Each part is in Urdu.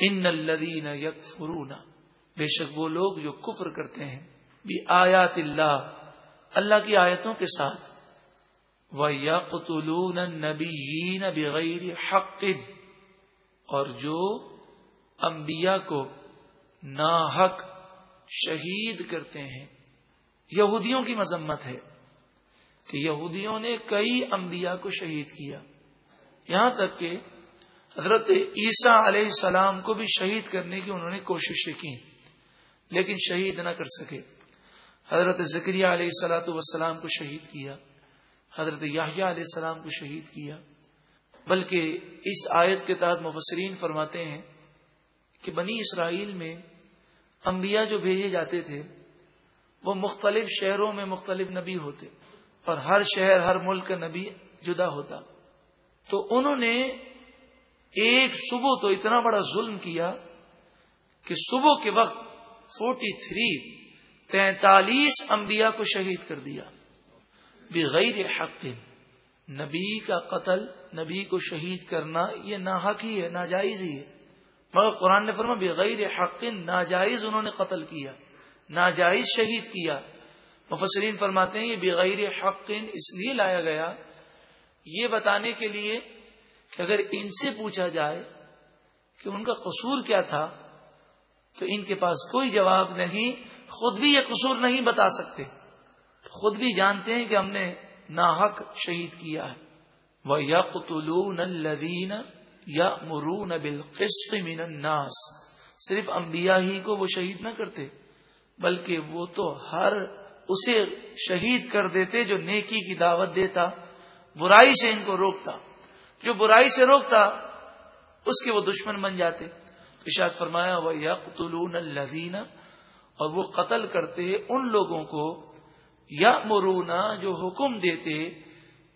ان الدین یک فرونا بے شک وہ لوگ جو کفر کرتے ہیں بھی آیات اللہ اللہ کی آیتوں کے ساتھ۔ وہ یا قطلون بغیر حق۔ اور جو انبیاء کو ناحق شہید کرتے ہیں۔ یہودیوں کی مذمت ہے کہ یہودیوں نے کئی انبیاء کو شہید کیا۔ یہاں تک کہ حضرت عیسیٰ علیہ السلام کو بھی شہید کرنے کی انہوں نے کوششیں کی لیکن شہید نہ کر سکے۔ حضرت ذکریہ علیہ السلاۃ والسلام کو شہید کیا، حضرت یاہیا علیہ السلام کو شہید کیا۔ بلکہ اس آیت کے تحت مفسرین فرماتے ہیں کہ بنی اسرائیل میں انبیاء جو بھیجے جاتے تھے، وہ مختلف شہروں میں مختلف نبی ہوتے، اور ہر شہر، ہر ملک کا نبی جدا ہوتا۔ تو انہوں نے ایک صبح تو اتنا بڑا ظلم کیا کہ صبح کے وقت فورٹی تھری تینتالیس انبیاء کو شہید کر دیا۔ بغیر حق نبی کا قتل، نبی کو شہید کرنا، یہ ناحق ہی ہے، ناجائز ہی ہے۔ مگر قرآن نے فرما بغیر حق، ناجائز انہوں نے قتل کیا، ناجائز شہید کیا۔ مفسرین فرماتے ہیں، یہ بغیر حق اس لیے لایا گیا، یہ بتانے کے لیے کہ اگر ان سے پوچھا جائے کہ ان کا قصور کیا تھا، تو ان کے پاس کوئی جواب نہیں، خود بھی یہ قصور نہیں بتا سکتے۔ خود بھی جانتے ہیں کہ ہم نے ناحق شہید کیا ہے۔ وہ یقین الدین یا مرون بالقسط من الناس۔ صرف انبیاء ہی کو وہ شہید نہ کرتے، بلکہ وہ تو ہر اسے شہید کر دیتے جو نیکی کی دعوت دیتا، برائی سے ان کو روکتا۔ جو برائی سے روکتا، اس کے وہ دشمن بن جاتے۔ اشاد فرمایا وہ یقتلون الزین اور وہ قتل کرتے ان لوگوں کو یا مرونا جو حکم دیتے،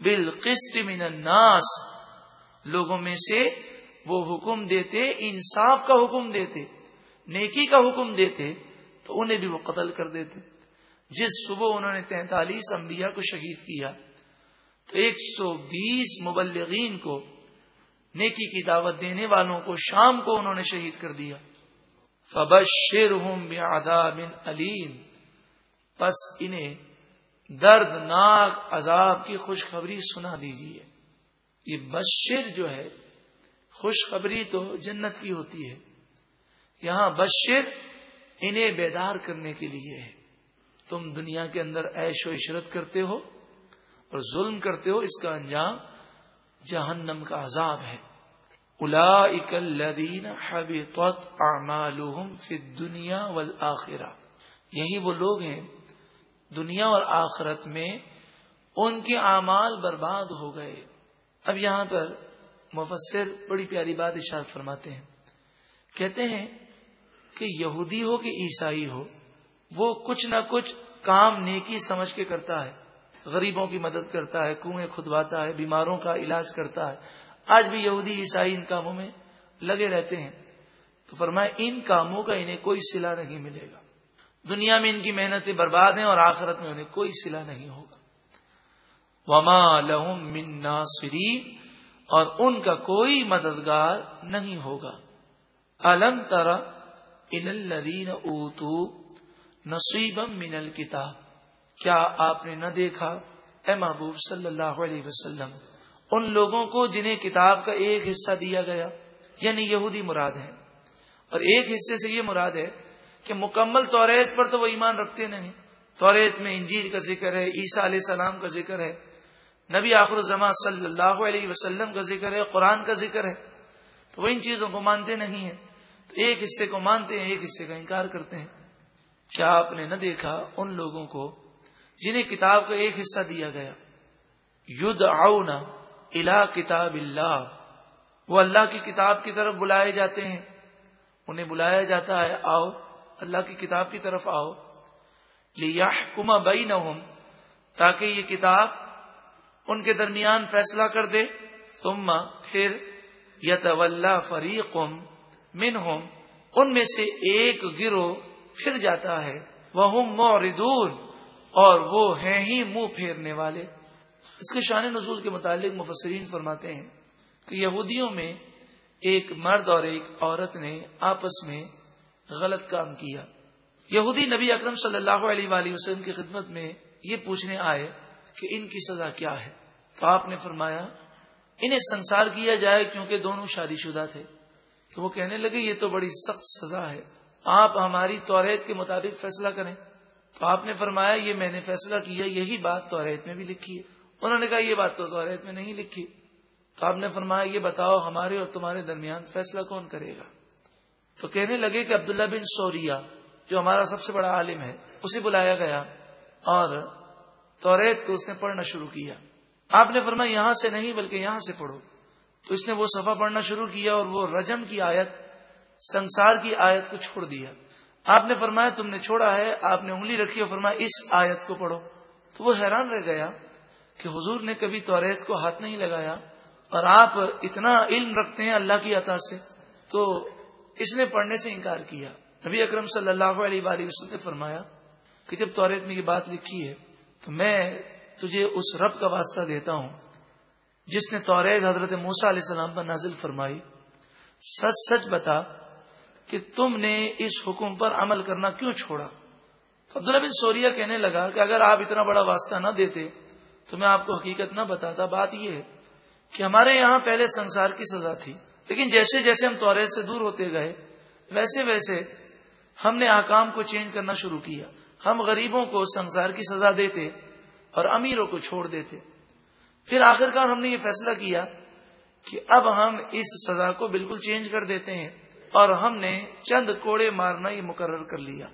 بالقسط من الناس۔ لوگوں میں سے وہ حکم دیتے، انصاف کا حکم دیتے، نیکی کا حکم دیتے، تو انہیں بھی وہ قتل کر دیتے۔ جس صبح انہوں نے تینتالیس انبیاء کو شہید کیا تو ایک سو بیس مبلغین کو نیکی کی دعوت دینے والوں کو شام کو انہوں نے شہید کر دیا۔ فبشر ہوں علیم بس انہیں دردناک عذاب کی خوشخبری سنا دیجیے یہ بشر جو ہے، خوشخبری تو جنت کی ہوتی ہے۔ یہاں بشر انہیں بیدار کرنے کے لیے ہے۔ تم دنیا کے اندر عیش و عشرت کرتے ہو۔ اور ظلم کرتے ہو، اس کا انجام جہنم کا عذاب ہے۔ الا اکلین فی دنیا والآخرہ۔ یہی وہ لوگ ہیں دنیا اور آخرت میں ان کے اعمال برباد ہو گئے۔ اب یہاں پر مفسر بڑی پیاری بات اشار فرماتے ہیں۔ کہتے ہیں کہ یہودی ہو کہ عیسائی ہو، وہ کچھ نہ کچھ کام نیکی سمجھ کے کرتا ہے۔ غریبوں کی مدد کرتا ہے، کنویں کھدواتا ہے، بیماروں کا علاج کرتا ہے۔ آج بھی یہودی عیسائی ان کاموں میں لگے رہتے ہیں۔ تو فرمائے ان کاموں کا انہیں کوئی سلا نہیں ملے گا۔ دنیا میں ان کی محنتیں برباد ہیں اور آخرت میں انہیں کوئی سلا نہیں ہوگا۔ وما لہم من ناصری اور ان کا کوئی مددگار نہیں ہوگا۔ الم ترا ان الذین اوتو نصیبم من الکتاب کیا آپ نے نہ دیکھا؟ اے محبوب صلی اللہ علیہ وسلم، ان لوگوں کو جنہیں کتاب کا ایک حصہ دیا گیا یعنی یہودی مراد ہے اور ایک حصے سے یہ مراد ہے کہ مکمل توریت پر تو وہ ایمان رکھتے نہیں۔ توریت میں انجیل کا ذکر ہے، عیسیٰ علیہ السلام کا ذکر ہے، نبی آخر الزما صلی اللہ علیہ وسلم کا ذکر ہے، قرآن کا ذکر ہے۔ تو وہ ان چیزوں کو مانتے نہیں ہیں۔ تو ایک حصے کو مانتے ہیں، ایک حصے کا انکار کرتے ہیں۔ کیا آپ نے نہ دیکھا ان لوگوں کو جنہیں کتاب کا ایک حصہ دیا گیا۔ ید آؤنا الا کتاب اللہ۔ وہ اللہ کی کتاب کی طرف بلائے جاتے ہیں۔ انہیں بلایا جاتا ہے، آؤ، اللہ کی کتاب کی طرف آؤ۔ لیا کما بئی نہ تاکہ یہ کتاب ان کے درمیان فیصلہ کر دے۔ تم پھر یت فریق من ہوم ان میں سے ایک گروہ پھر جاتا ہے۔ وہ موردون اور وہ ہیں ہی منہ پھیرنے والے۔ اس کے شان نزول کے متعلق مفسرین فرماتے ہیں کہ یہودیوں میں ایک مرد اور ایک عورت نے آپس میں غلط کام کیا۔ یہودی نبی اکرم صلی اللہ علیہ وآلہ وسلم کی خدمت میں یہ پوچھنے آئے کہ ان کی سزا کیا ہے؟ تو آپ نے فرمایا، انہیں سنسار کیا جائے کیونکہ دونوں شادی شدہ تھے۔ تو وہ کہنے لگے، یہ تو بڑی سخت سزا ہے۔ آپ ہماری توریت کے مطابق فیصلہ کریں۔ تو آپ نے فرمایا یہ میں نے فیصلہ کیا، یہی بات توریت میں بھی لکھی ہے۔ انہوں نے کہا یہ بات تو توریت میں نہیں لکھی۔ تو آپ نے فرمایا یہ بتاؤ ہمارے اور تمہارے درمیان فیصلہ کون کرے گا؟ تو کہنے لگے کہ عبداللہ بن سوریا جو ہمارا سب سے بڑا عالم ہے، اسے بلایا گیا اور توریت کو اس نے پڑھنا شروع کیا۔ آپ نے فرمایا یہاں سے نہیں بلکہ یہاں سے پڑھو۔ تو اس نے وہ صفحہ پڑھنا شروع کیا اور وہ رجم کی آیت، سنسار کی آیت کو چھوڑ دیا۔ آپ نے فرمایا تم نے چھوڑا ہے، آپ نے انگلی رکھی اور فرمایا اس آیت کو پڑھو۔ تو وہ حیران رہ گیا کہ حضور نے کبھی توریت کو ہاتھ نہیں لگایا اور آپ اتنا علم رکھتے ہیں اللہ کی عطا سے۔ تو اس نے پڑھنے سے انکار کیا۔ نبی اکرم صلی اللہ علیہ وآلہ وسلم نے فرمایا کہ جب توریت میں یہ بات لکھی ہے، تو میں تجھے اس رب کا واسطہ دیتا ہوں، جس نے توریت حضرت موسا علیہ السلام پر نازل فرمائی۔ سچ سچ بتا کہ تم نے اس حکم پر عمل کرنا کیوں چھوڑا؟ تو عبداللہ بن سوریا کہنے لگا کہ اگر آپ اتنا بڑا واسطہ نہ دیتے تو میں آپ کو حقیقت نہ بتاتا۔ بات یہ ہے کہ ہمارے یہاں پہلے سنسار کی سزا تھی، لیکن جیسے جیسے ہم توریت سے دور ہوتے گئے، ویسے ویسے ہم نے آکام کو چینج کرنا شروع کیا۔ ہم غریبوں کو سنسار کی سزا دیتے اور امیروں کو چھوڑ دیتے۔ پھر آخر کار ہم نے یہ فیصلہ کیا کہ اب ہم اس سزا کو بالکل چینج کر دیتے ہیں۔ اور ہم نے چند کوڑے مارنا یہ مقرر کر لیا۔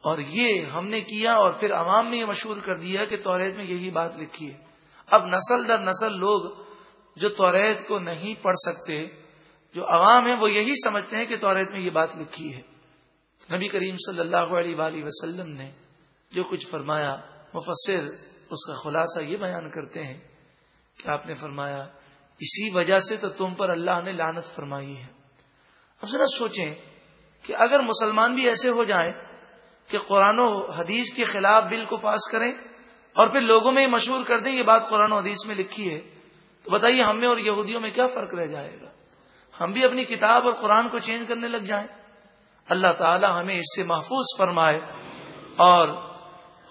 اور یہ ہم نے کیا اور پھر عوام نے یہ مشہور کر دیا کہ توریت میں یہی بات لکھی ہے۔ اب نسل در نسل لوگ جو توریت کو نہیں پڑھ سکتے، جو عوام ہیں، وہ یہی سمجھتے ہیں کہ توریت میں یہ بات لکھی ہے۔ نبی کریم صلی اللہ علیہ وآلہ وسلم نے جو کچھ فرمایا، مفسر اس کا خلاصہ یہ بیان کرتے ہیں کہ آپ نے فرمایا، اسی وجہ سے تو تم پر اللہ نے لانت فرمائی ہے۔ اب ذرا سوچیں کہ اگر مسلمان بھی ایسے ہو جائیں کہ قرآن و حدیث کے خلاف بل کو پاس کریں اور پھر لوگوں میں مشہور کر دیں یہ بات قرآن و حدیث میں لکھی ہے، تو بتائیے ہم میں اور یہودیوں میں کیا فرق رہ جائے گا؟ ہم بھی اپنی کتاب اور قرآن کو چینج کرنے لگ جائیں۔ اللہ تعالی ہمیں اس سے محفوظ فرمائے اور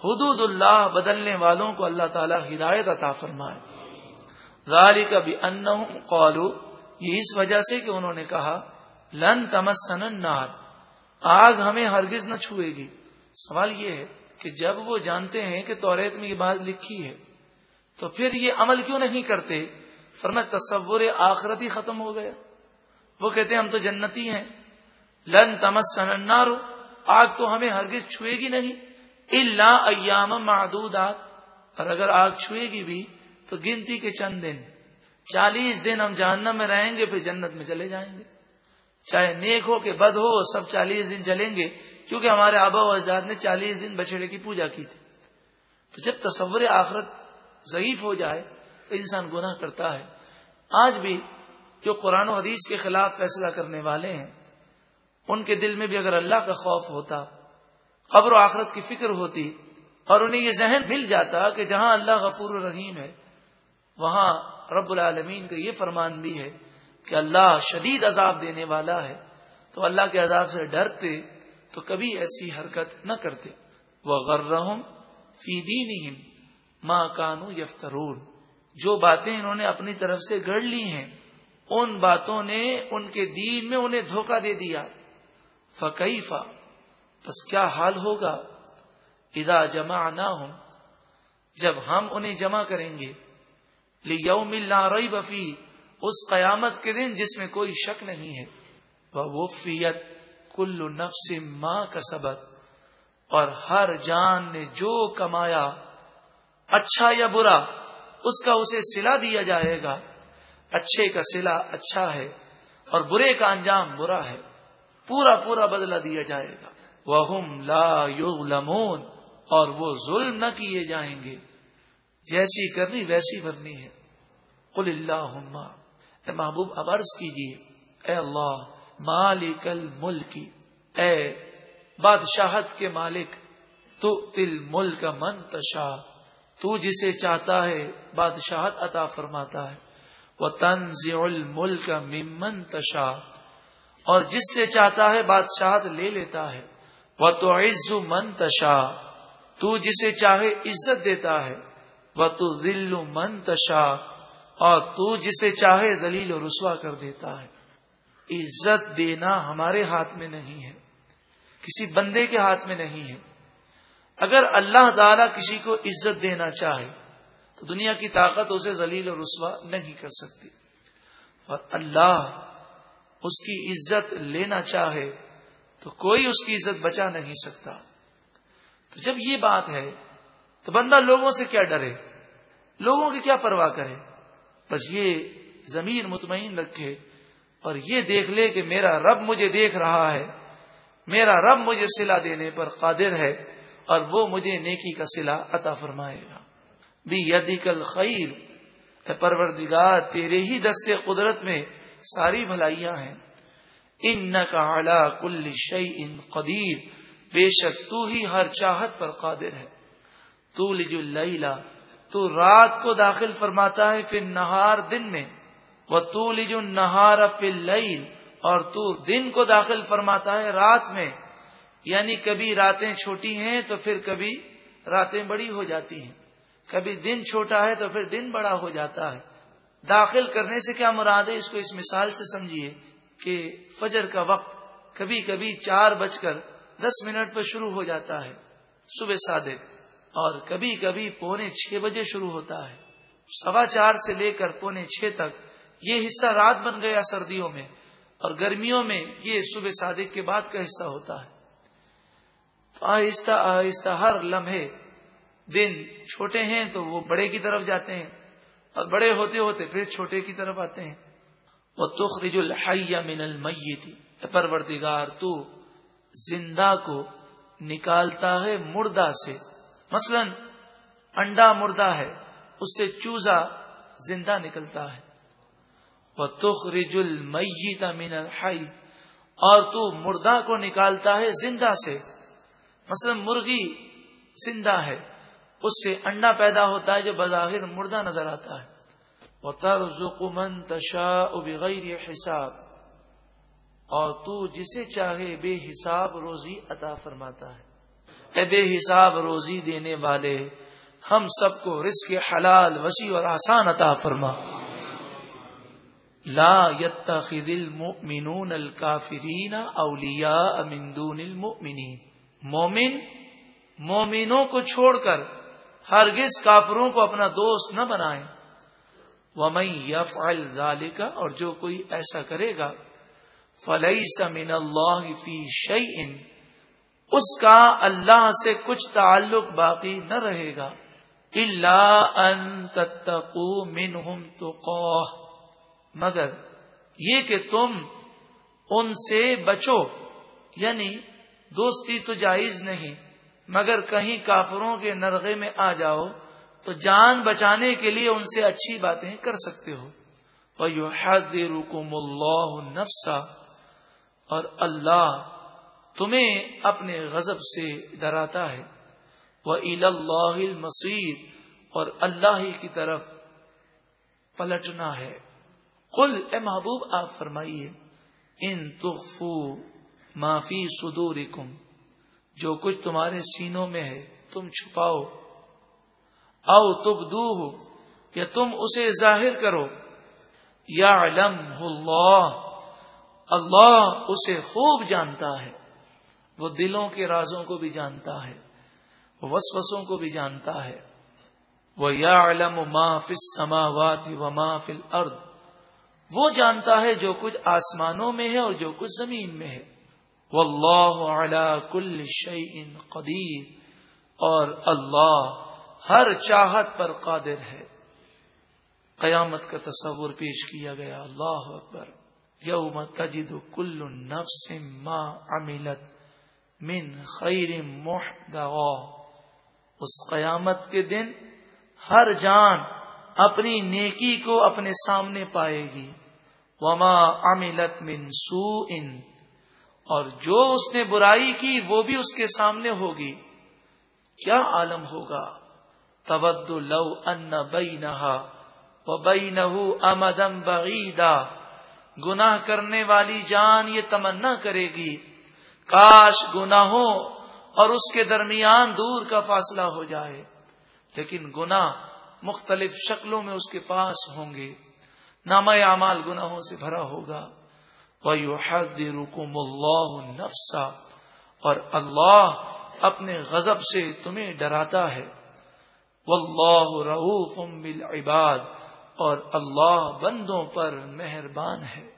حدود اللہ بدلنے والوں کو اللہ تعالی ہدایت عطا فرمائے۔ غاری کا بھی ان قالو یہ اس وجہ سے کہ انہوں نے کہا لن تمسن النار۔ آگ ہمیں ہرگز نہ چھوئے گی۔ سوال یہ ہے کہ جب وہ جانتے ہیں کہ توریت میں یہ بات لکھی ہے، تو پھر یہ عمل کیوں نہیں کرتے؟ فرما تصور آخرت ہی ختم ہو گیا۔ وہ کہتے ہیں، ہم تو جنتی ہیں۔ لن تمسن النار۔ آگ تو ہمیں ہرگز چھوئے گی نہیں۔ اللہ ایام معدودات۔ اور اگر آگ چھوئے گی بھی، تو گنتی کے چند دن۔ چالیس دن ہم جہنم میں رہیں گے، پھر جنت میں چلے جائیں گے۔ چاہے نیک ہو کہ بد ہو، سب چالیس دن چلیں گے۔ کیونکہ ہمارے آبا و اجداد نے چالیس دن بچڑے کی پوجا کی تھی۔ تو جب تصور آخرت ضعیف ہو جائے، تو انسان گناہ کرتا ہے۔ آج بھی جو قرآن و حدیث کے خلاف فیصلہ کرنے والے ہیں، ان کے دل میں بھی اگر اللہ کا خوف ہوتا، قبر و آخرت کی فکر ہوتی اور انہیں یہ ذہن مل جاتا کہ جہاں اللہ غفور الرحیم ہے، وہاں رب العالمین کا یہ فرمان بھی ہے کہ اللہ شدید عذاب دینے والا ہے، تو اللہ کے عذاب سے ڈرتے تو کبھی ایسی حرکت نہ کرتے۔ وہ غرم فی دین ماں کانو یفترون جو باتیں انہوں نے اپنی طرف سے گڑ لی ہیں، ان باتوں نے ان کے دین میں انہیں دھوکہ دے دیا۔ فقیفہ بس کیا حال ہوگا؟ ادا جمع نہ ہوں جب ہم انہیں جمع کریں گے۔ یوم اللہ رئی بفی اس قیامت کے دن جس میں کوئی شک نہیں ہے۔ وہ فیت کل نفس ماں کا سبق اور ہر جان نے جو کمایا اچھا یا برا، اس کا اسے سلا دیا جائے گا۔ اچھے کا سلا اچھا ہے اور برے کا انجام برا ہے۔ پورا پورا بدلہ دیا جائے گا۔ وہ لا یغلمون اور وہ ظلم نہ کیے جائیں گے۔ جیسی کرنی ویسی بھرنی ہے۔ قل اللہ اے محبوب ابرس کیجیے اے اللہ، مالک الملکی اے بادشاہت کے مالک تو تل ملک منتشا تو جسے چاہتا ہے بادشاہت عطا فرماتا ہے وہ تنز الملک ممن تشا اور جس سے چاہتا ہے بادشاہت لے لیتا ہے وہ تو عز من تشا تو جسے چاہے عزت دیتا ہے وہ تو ذل من تشا اور تو جسے چاہے ذلیل و رسوا کر دیتا ہے۔ عزت دینا ہمارے ہاتھ میں نہیں ہے۔ کسی بندے کے ہاتھ میں نہیں ہے۔ اگر اللہ تعالی کسی کو عزت دینا چاہے، تو دنیا کی طاقت اسے ذلیل اور رسوا نہیں کر سکتی۔ اور اللہ اس کی عزت لینا چاہے، تو کوئی اس کی عزت بچا نہیں سکتا۔ تو جب یہ بات ہے، تو بندہ لوگوں سے کیا ڈرے؟ لوگوں کی کیا پرواہ کرے؟ بس یہ زمین مطمئن رکھے اور یہ دیکھ لے کہ میرا رب مجھے دیکھ رہا ہے۔ میرا رب مجھے سلا دینے پر قادر ہے اور وہ مجھے نیکی کا سلا عطا فرمائے گا۔ بھی یدی کل خیر پروردگار، تیرے ہی دستے قدرت میں ساری بھلائیاں ہیں۔ ان کا اعلی کل شعی ان قدیر۔ بے شک تو ہی ہر چاہت پر قادر ہے۔ تو لج اللیلا تو رات کو داخل فرماتا ہے پھر نہار دن میں وہ تو لج نہار فل اور تو دن کو داخل فرماتا ہے رات میں۔ یعنی کبھی راتیں چھوٹی ہیں تو پھر کبھی راتیں بڑی ہو جاتی ہیں۔ کبھی دن چھوٹا ہے تو پھر دن بڑا ہو جاتا ہے۔ داخل کرنے سے کیا مراد ہے؟ اس کو اس مثال سے سمجھیے کہ فجر کا وقت کبھی کبھی چار بج کر دس منٹ پر شروع ہو جاتا ہے۔ صبح صادق۔ اور کبھی کبھی پونے چھ بجے شروع ہوتا ہے۔ سوا چار سے لے کر پونے چھ تک یہ حصہ رات بن گیا سردیوں میں اور گرمیوں میں یہ صبح صادق کے بعد کا حصہ ہوتا ہے۔ تو آہستہ آہستہ ہر لمحے دن چھوٹے ہیں تو وہ بڑے کی طرف جاتے ہیں اور بڑے ہوتے ہوتے پھر چھوٹے کی طرف آتے ہیں۔ وہ تخرج الحیہ من المیتی پرورتگار تو زندہ کو نکالتا ہے مردہ سے۔ مثلا انڈا مردہ ہے، اس سے چوزا زندہ نکلتا ہے۔ وہ تخرج المیت من الحی اور تو مردہ کو نکالتا ہے زندہ سے۔ مثلا مرغی زندہ ہے، اس سے انڈا پیدا ہوتا ہے جو بظاہر مردہ نظر آتا ہے۔ وہ ترزمن تشا بغیر حساب۔ اور تو جسے چاہے بے حساب روزی عطا فرماتا ہے۔ بے حساب روزی دینے والے، ہم سب کو رزق حلال، وسیع اور آسان عطا فرما۔ لا يتخذ المؤمنون الكافرین اولیاء من دون المؤمنین۔ مومن، مومنوں کو چھوڑ کر ہرگز کافروں کو اپنا دوست نہ بنائیں۔ وہ میں یف کا اور جو کوئی ایسا کرے گا فلئی سمین اللہ فی شعی اس کا اللہ سے کچھ تعلق باقی نہ رہے گا۔ اللہ ان تتقو منہم تو مگر یہ کہ تم ان سے بچو یعنی دوستی تو جائز نہیں، مگر کہیں کافروں کے نرغے میں آ جاؤ تو جان بچانے کے لیے ان سے اچھی باتیں کر سکتے ہو۔ اور یو حد رکم اللہ نفسا اور اللہ تمہیں اپنے غضب سے ڈراتا ہے۔ وہ اللہ مسیح اور اللہ ہی کی طرف پلٹنا ہے۔ کل اے محبوب، آپ فرمائیے، ان تخفو معافی سدور جو کچھ تمہارے سینوں میں ہے، تم چھپاؤ۔ او تب یا تم اسے ظاہر کرو۔ یا علم اللہ اللہ اسے خوب جانتا ہے۔ وہ دلوں کے رازوں کو بھی جانتا ہے وہ وسوسوں کو بھی جانتا ہے۔ وہ یا علم ما فل سماوات و ما فل ارد وہ جانتا ہے جو کچھ آسمانوں میں ہے اور جو کچھ زمین میں ہے۔ واللہ علی کل شیء قدیر اور اللہ ہر چاہت پر قادر ہے۔ قیامت کا تصور پیش کیا گیا۔ اللہ اکبر۔ یوم تجد کل نفس ما عملت۔ من خیر محدغا۔ اس قیامت کے دن ہر جان اپنی نیکی کو اپنے سامنے پائے گی۔ وما عملت من سوء۔ اور جو اس نے برائی کی وہ بھی اس کے سامنے ہوگی۔ کیا عالم ہوگا؟ تبد لو ان بئی نہا وہ بئی نہ امدم بغیدا گناہ کرنے والی جان یہ تمنا کرے گی۔ کاش گناہوں اور اس کے درمیان دور کا فاصلہ ہو جائے، لیکن گناہ مختلف شکلوں میں اس کے پاس ہوں گے۔ نام اعمال گناہوں سے بھرا ہوگا۔ وہ حد رکم اللہ نفسا اور اللہ اپنے غضب سے تمہیں ڈراتا ہے۔ واللہ رعوف بالعباد۔ اور اللہ بندوں پر مہربان ہے۔